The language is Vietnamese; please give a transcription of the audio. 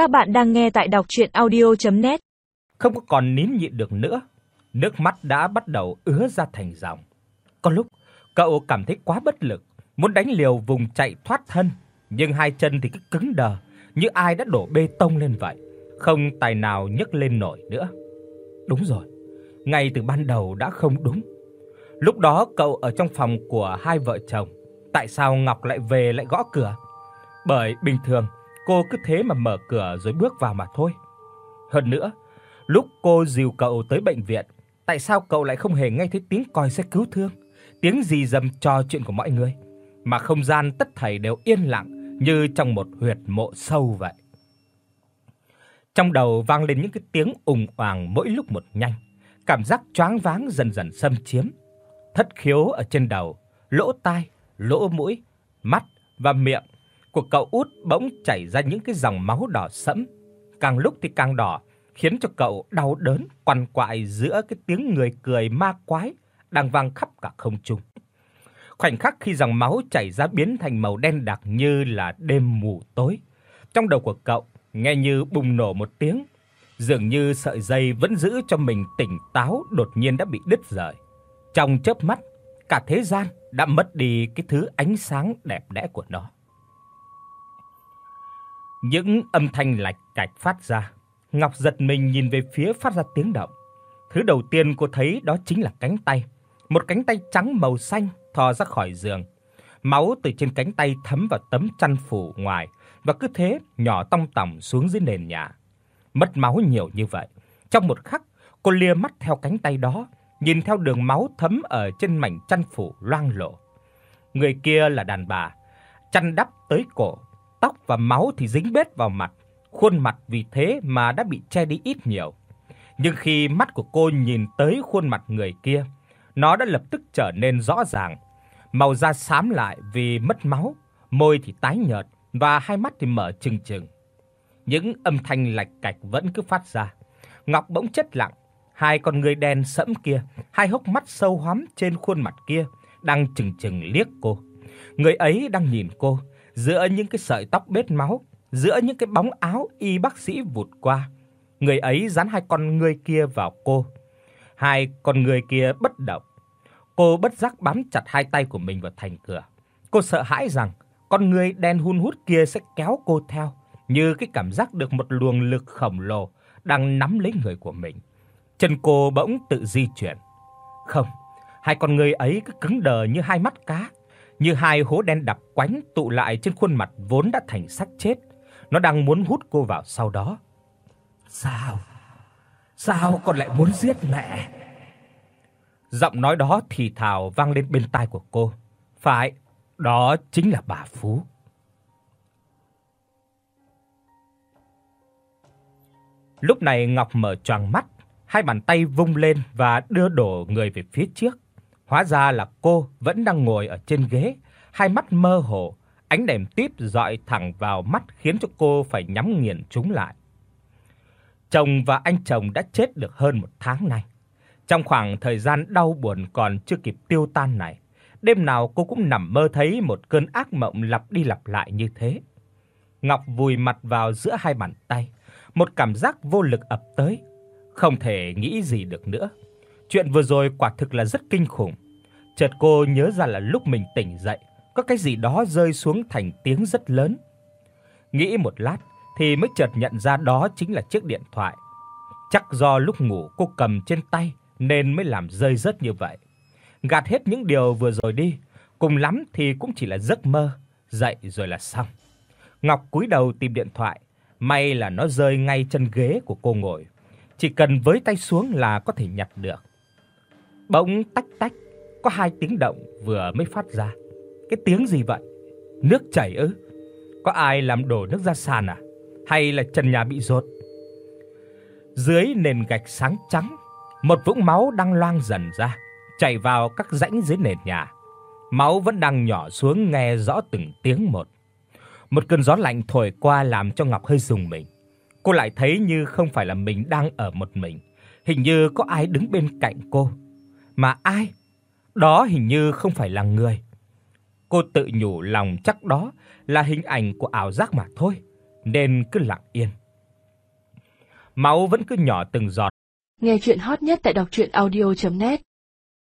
Các bạn đang nghe tại đọc audio net Không có còn nín nhịn được nữa, nước mắt đã bắt đầu ứa ra thành dòng. Có lúc, cậu cảm thấy quá bất lực, muốn đánh liều vùng chạy thoát thân, nhưng hai chân thì cứ cứng đờ, như ai đã đổ bê tông lên vậy, không tài nào nhấc lên nổi nữa. Đúng rồi, ngay từ ban đầu đã không đúng. Lúc đó cậu ở trong phòng của hai vợ chồng, tại sao Ngọc lại về lại gõ cửa? Bởi bình thường cô cứ thế mà mở cửa rồi bước vào mà thôi. Hơn nữa, lúc cô dìu cậu tới bệnh viện, tại sao cậu lại không hề nghe thấy tiếng còi xe cứu thương, tiếng gì dầm trò chuyện của mọi người, mà không gian tất thảy đều yên lặng như trong một huyệt mộ sâu vậy. Trong đầu vang lên những cái tiếng ùng oàng mỗi lúc một nhanh, cảm giác choáng váng dần dần xâm chiếm. Thất khiếu ở trên đầu, lỗ tai, lỗ mũi, mắt và miệng của cậu út bỗng chảy ra những cái dòng máu đỏ sẫm, càng lúc thì càng đỏ, khiến cho cậu đau đớn quằn quại giữa cái tiếng người cười ma quái đang vang khắp cả không trung. Khoảnh khắc khi dòng máu chảy ra biến thành màu đen đặc như là đêm mù tối, trong đầu của cậu nghe như bùng nổ một tiếng, dường như sợi dây vẫn giữ cho mình tỉnh táo đột nhiên đã bị đứt rời. Trong chớp mắt, cả thế gian đã mất đi cái thứ ánh sáng đẹp đẽ của nó. Những âm thanh lạch cạch phát ra, Ngọc giật mình nhìn về phía phát ra tiếng động. Thứ đầu tiên cô thấy đó chính là cánh tay, một cánh tay trắng màu xanh thò ra khỏi giường. Máu từ trên cánh tay thấm vào tấm chăn phủ ngoài và cứ thế nhỏ tong tỏng xuống dưới nền nhà. Mất máu nhiều như vậy, trong một khắc, cô lia mắt theo cánh tay đó, nhìn theo đường máu thấm ở trên mảnh chăn phủ loang lổ. Người kia là đàn bà, chăn đắp tới cổ, tóc và máu thì dính bết vào mặt, khuôn mặt vì thế mà đã bị che đi ít nhiều. Nhưng khi mắt của cô nhìn tới khuôn mặt người kia, nó đã lập tức trở nên rõ ràng. Màu da xám lại vì mất máu, môi thì tái nhợt và hai mắt thì mở trừng trừng. Những âm thanh lạch cạch vẫn cứ phát ra. Ngọc bỗng chết lặng, hai con người đen sẫm kia, hai hốc mắt sâu hoắm trên khuôn mặt kia đang chừng chừng liếc cô. Người ấy đang nhìn cô, giữa những cái sợi tóc bết máu, giữa những cái bóng áo y bác sĩ vụt qua. Người ấy dán hai con người kia vào cô. Hai con người kia bất động. Cô bất giác bám chặt hai tay của mình vào thành cửa. Cô sợ hãi rằng con người đen hun hút kia sẽ kéo cô theo, như cái cảm giác được một luồng lực khổng lồ đang nắm lấy người của mình. Chân cô bỗng tự di chuyển. Không, hai con người ấy cứ cứng đờ như hai mắt cá, như hai hố đen đặc quánh tụ lại trên khuôn mặt vốn đã thành xác chết. Nó đang muốn hút cô vào sau đó. Sao? Sao con lại muốn giết mẹ? Giọng nói đó thì thào vang lên bên tai của cô. Phải, đó chính là bà Phú. Lúc này Ngọc mở choàng mắt, hai bàn tay vung lên và đưa đổ người về phía trước. Hóa ra là cô vẫn đang ngồi ở trên ghế, hai mắt mơ hồ, ánh đèn típ dọi thẳng vào mắt khiến cho cô phải nhắm nghiền chúng lại. Chồng và anh chồng đã chết được hơn một tháng nay. Trong khoảng thời gian đau buồn còn chưa kịp tiêu tan này, đêm nào cô cũng nằm mơ thấy một cơn ác mộng lặp đi lặp lại như thế. Ngọc vùi mặt vào giữa hai bàn tay, một cảm giác vô lực ập tới, không thể nghĩ gì được nữa. Chuyện vừa rồi quả thực là rất kinh khủng. Chợt cô nhớ ra là lúc mình tỉnh dậy, có cái gì đó rơi xuống thành tiếng rất lớn. Nghĩ một lát thì mới chợt nhận ra đó chính là chiếc điện thoại. Chắc do lúc ngủ cô cầm trên tay nên mới làm rơi rớt như vậy. Gạt hết những điều vừa rồi đi, cùng lắm thì cũng chỉ là giấc mơ, dậy rồi là xong. Ngọc cúi đầu tìm điện thoại, may là nó rơi ngay chân ghế của cô ngồi. Chỉ cần với tay xuống là có thể nhặt được. Bỗng tách tách, có hai tiếng động vừa mới phát ra. Cái tiếng gì vậy? Nước chảy ư? Có ai làm đổ nước ra sàn à? Hay là trần nhà bị rột? Dưới nền gạch sáng trắng, một vũng máu đang loang dần ra, chảy vào các rãnh dưới nền nhà. Máu vẫn đang nhỏ xuống nghe rõ từng tiếng một. Một cơn gió lạnh thổi qua làm cho Ngọc hơi rùng mình. Cô lại thấy như không phải là mình đang ở một mình, hình như có ai đứng bên cạnh cô. Mà ai? Đó hình như không phải là người. Cô tự nhủ lòng chắc đó là hình ảnh của ảo giác mà thôi, nên cứ lặng yên, máu vẫn cứ nhỏ từng giọt. Nghe truyện hot nhất tại doctruyenaudio.net